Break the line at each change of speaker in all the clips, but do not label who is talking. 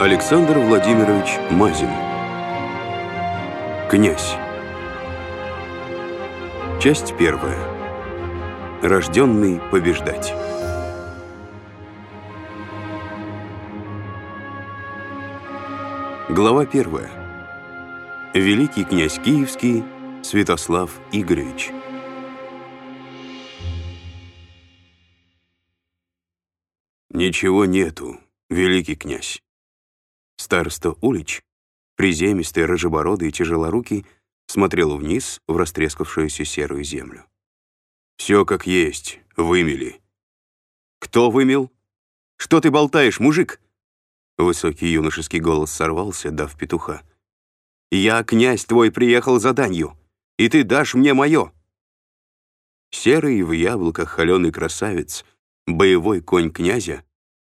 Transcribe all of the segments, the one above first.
Александр Владимирович Мазин. Князь. Часть первая. Рожденный побеждать. Глава первая. Великий князь Киевский Святослав Игоревич. Ничего нету, великий князь. Староста Улич, приземистый, рыжебородый и тяжелорукий, смотрел вниз в растрескавшуюся серую землю. «Все как есть, вымели». «Кто вымел? Что ты болтаешь, мужик?» Высокий юношеский голос сорвался, дав петуха. «Я, князь твой, приехал за данью, и ты дашь мне мое!» Серый в яблоках холеный красавец, боевой конь князя,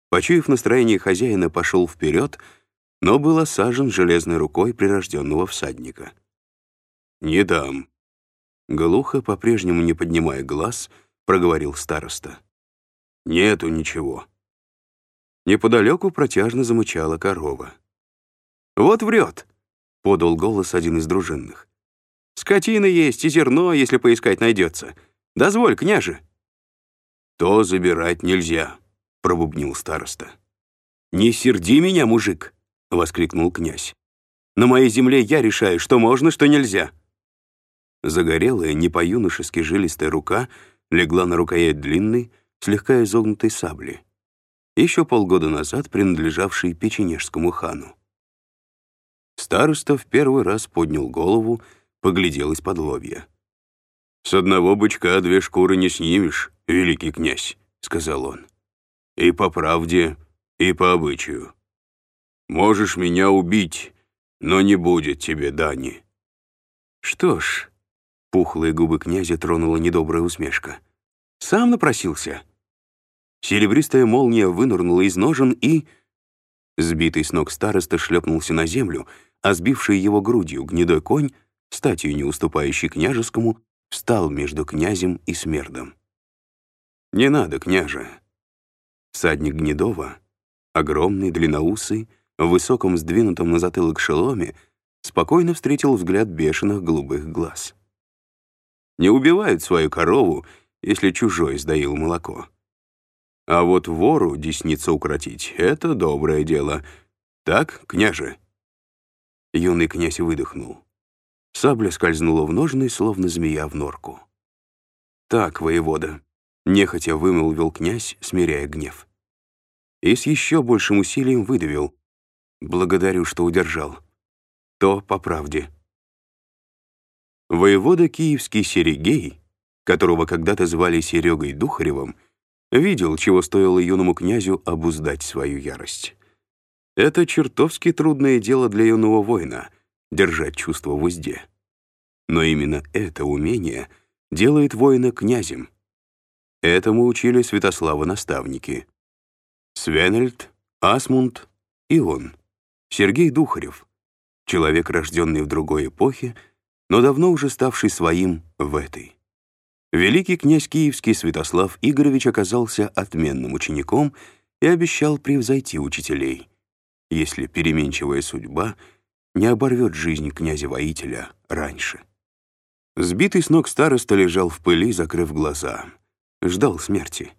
почуяв настроение хозяина, пошел вперед — но был осажен железной рукой прирожденного всадника. «Не дам». Глухо, по-прежнему не поднимая глаз, проговорил староста. «Нету ничего». Неподалеку протяжно замычала корова. «Вот врет», — подал голос один из дружинных. «Скотина есть и зерно, если поискать найдется. Дозволь, княже». «То забирать нельзя», — пробубнил староста. «Не серди меня, мужик», — воскликнул князь. «На моей земле я решаю, что можно, что нельзя». Загорелая, не по-юношески жилистая рука легла на рукоять длинной, слегка изогнутой сабли, еще полгода назад принадлежавшей печенежскому хану. Староста в первый раз поднял голову, поглядел из-под лобья. «С одного бычка две шкуры не снимешь, великий князь», — сказал он. «И по правде, и по обычаю. Можешь меня убить, но не будет тебе дани». «Что ж», — пухлые губы князя тронула недобрая усмешка, «сам напросился». Серебристая молния вынырнула из ножен и... Сбитый с ног староста шлепнулся на землю, а сбивший его грудью гнедой конь, статью не уступающий княжескому, встал между князем и смердом. «Не надо, княже». Всадник Гнедова, огромный, длинноусый, в высоком сдвинутом на затылок шеломе, спокойно встретил взгляд бешеных голубых глаз. Не убивают свою корову, если чужой сдаил молоко. А вот вору десницу укротить — это доброе дело. Так, княже?» Юный князь выдохнул. Сабля скользнула в ножны, словно змея в норку. «Так, воевода», — нехотя вымолвил князь, смиряя гнев. И с еще большим усилием выдавил. Благодарю, что удержал. То по правде. Воевода киевский Серегей, которого когда-то звали Серегой Духаревым, видел, чего стоило юному князю обуздать свою ярость. Это чертовски трудное дело для юного воина — держать чувство в узде. Но именно это умение делает воина князем. Этому учили Святослава наставники. Свенельд, Асмунд и он. Сергей Духарев, человек, рожденный в другой эпохе, но давно уже ставший своим в этой. Великий князь Киевский Святослав Игоревич оказался отменным учеником и обещал превзойти учителей, если переменчивая судьба не оборвет жизнь князя-воителя раньше. Сбитый с ног староста лежал в пыли, закрыв глаза. Ждал смерти.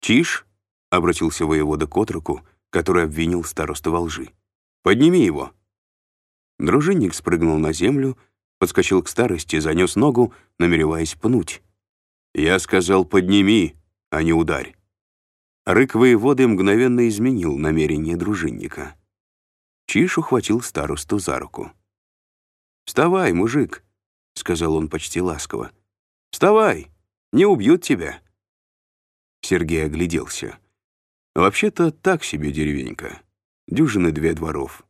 «Чиж?» — обратился воевода к отроку, который обвинил старосту во лжи. Подними его». Дружинник спрыгнул на землю, подскочил к старости, занес ногу, намереваясь пнуть. «Я сказал, подними, а не ударь». Рык воеводы мгновенно изменил намерение дружинника. Чиш ухватил старосту за руку. «Вставай, мужик», — сказал он почти ласково. «Вставай, не убьют тебя». Сергей огляделся. Вообще-то так себе деревенька дюжины две дворов,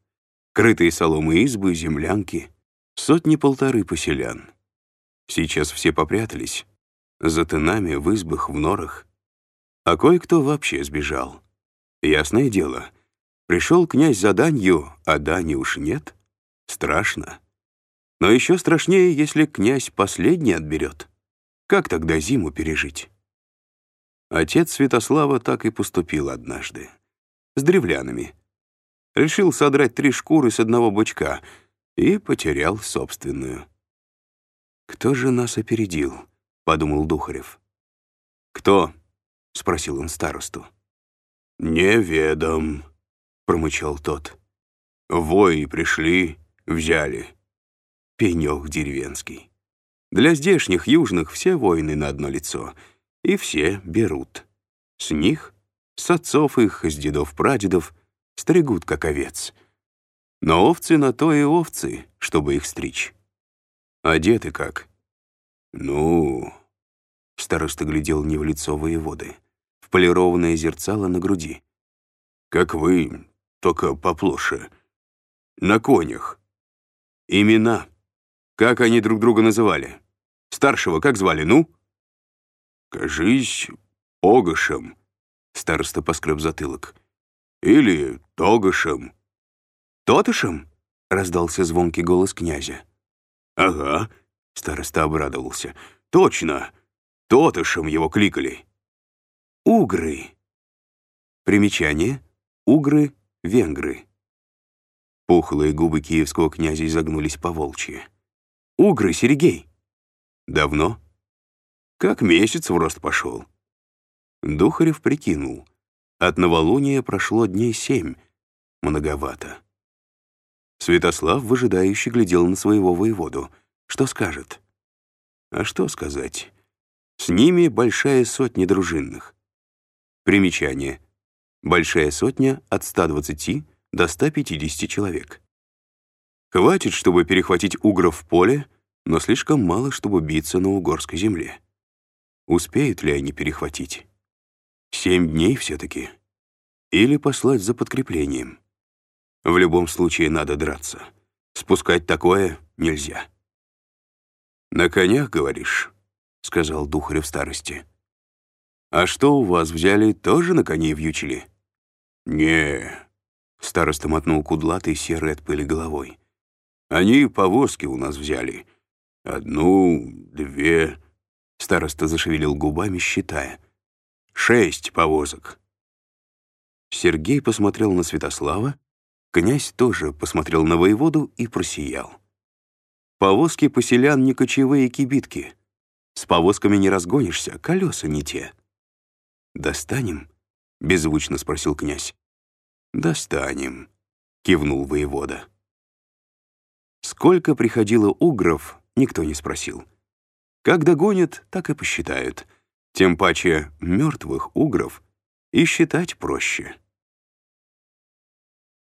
крытые соломы избы, землянки, сотни-полторы поселян. Сейчас все попрятались, за тынами, в избах, в норах. А кое-кто вообще сбежал. Ясное дело, пришел князь за данью, а дани уж нет. Страшно. Но еще страшнее, если князь последний отберет. Как тогда зиму пережить? Отец Святослава так и поступил однажды. С древлянами — Решил содрать три шкуры с одного бычка и потерял собственную. «Кто же нас опередил?» — подумал Духарев. «Кто?» — спросил он старосту. «Неведом», — промычал тот. «Вои пришли, взяли. Пенек деревенский. Для здешних южных все воины на одно лицо, и все берут. С них, с отцов их, с дедов-прадедов, стригут, как овец. Но овцы на то и овцы, чтобы их стричь. Одеты как? Ну... Староста глядел не в лицо воеводы, в полированное зерцало на груди. Как вы, только поплоше. На конях. Имена. Как они друг друга называли? Старшего как звали, ну? Кажись, Огашем. Староста поскреб затылок. Или Тогашем. Тотышем? Раздался звонкий голос князя. Ага, староста обрадовался. Точно, Тотышем его кликали. Угры. Примечание. Угры, венгры. Пухлые губы киевского князя изогнулись по волчьи. «Угры, Сергей!» «Давно?» «Как месяц в рост пошел». Духарев прикинул. От новолуния прошло дней семь. Многовато. Святослав выжидающе глядел на своего воеводу. Что скажет? А что сказать? С ними большая сотня дружинных. Примечание. Большая сотня от 120 до 150 человек. Хватит, чтобы перехватить угров в поле, но слишком мало, чтобы биться на угорской земле. Успеют ли они перехватить? Семь дней все-таки. Или послать за подкреплением. В любом случае надо драться. Спускать такое нельзя. «На конях, говоришь?» — сказал Духарев старости. «А что у вас взяли, тоже на коней вьючили?» «Не», — староста мотнул кудлатой серой от пыли головой. «Они повозки у нас взяли. Одну, две...» Староста зашевелил губами, считая. «Шесть повозок». Сергей посмотрел на Святослава, князь тоже посмотрел на воеводу и просиял. Повозки поселян не кочевые кибитки. С повозками не разгонишься, колеса не те. «Достанем?» — беззвучно спросил князь. «Достанем», — кивнул воевода. Сколько приходило угров, никто не спросил. Как догонят, так и посчитают. Тем паче мертвых угров и считать проще.